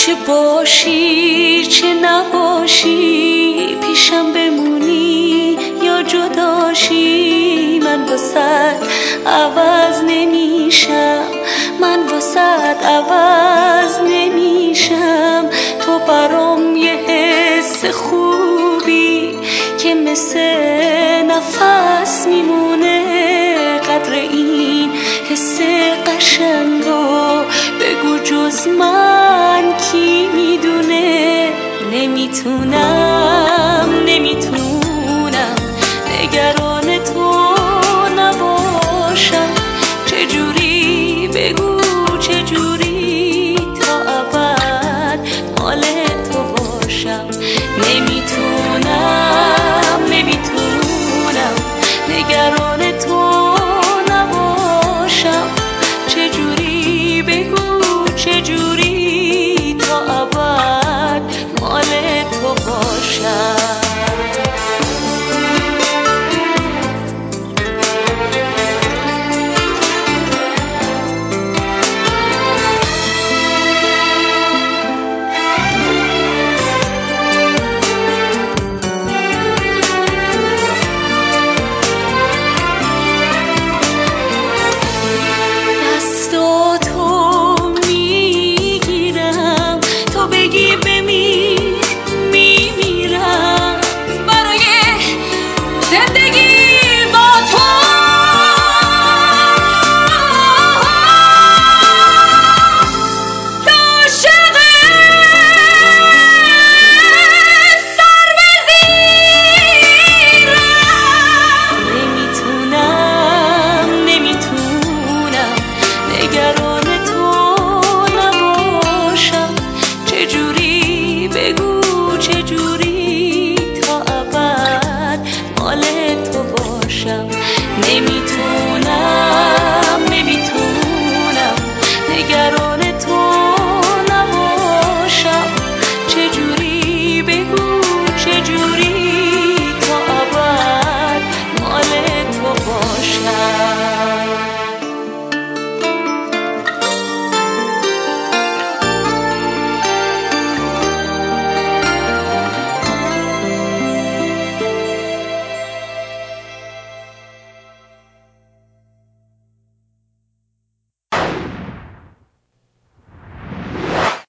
چه باشی چه نباشی پیشم بمونی یا جداشی؟ من واسد عوض نمیشم من واسد عوض نمیشم. تو برام یه حس خوبی که مثل نفس میمونه. قدر این حس قشنگو بگو جز من. کی می‌دونه نمی‌تونم نمی‌تونم. نگران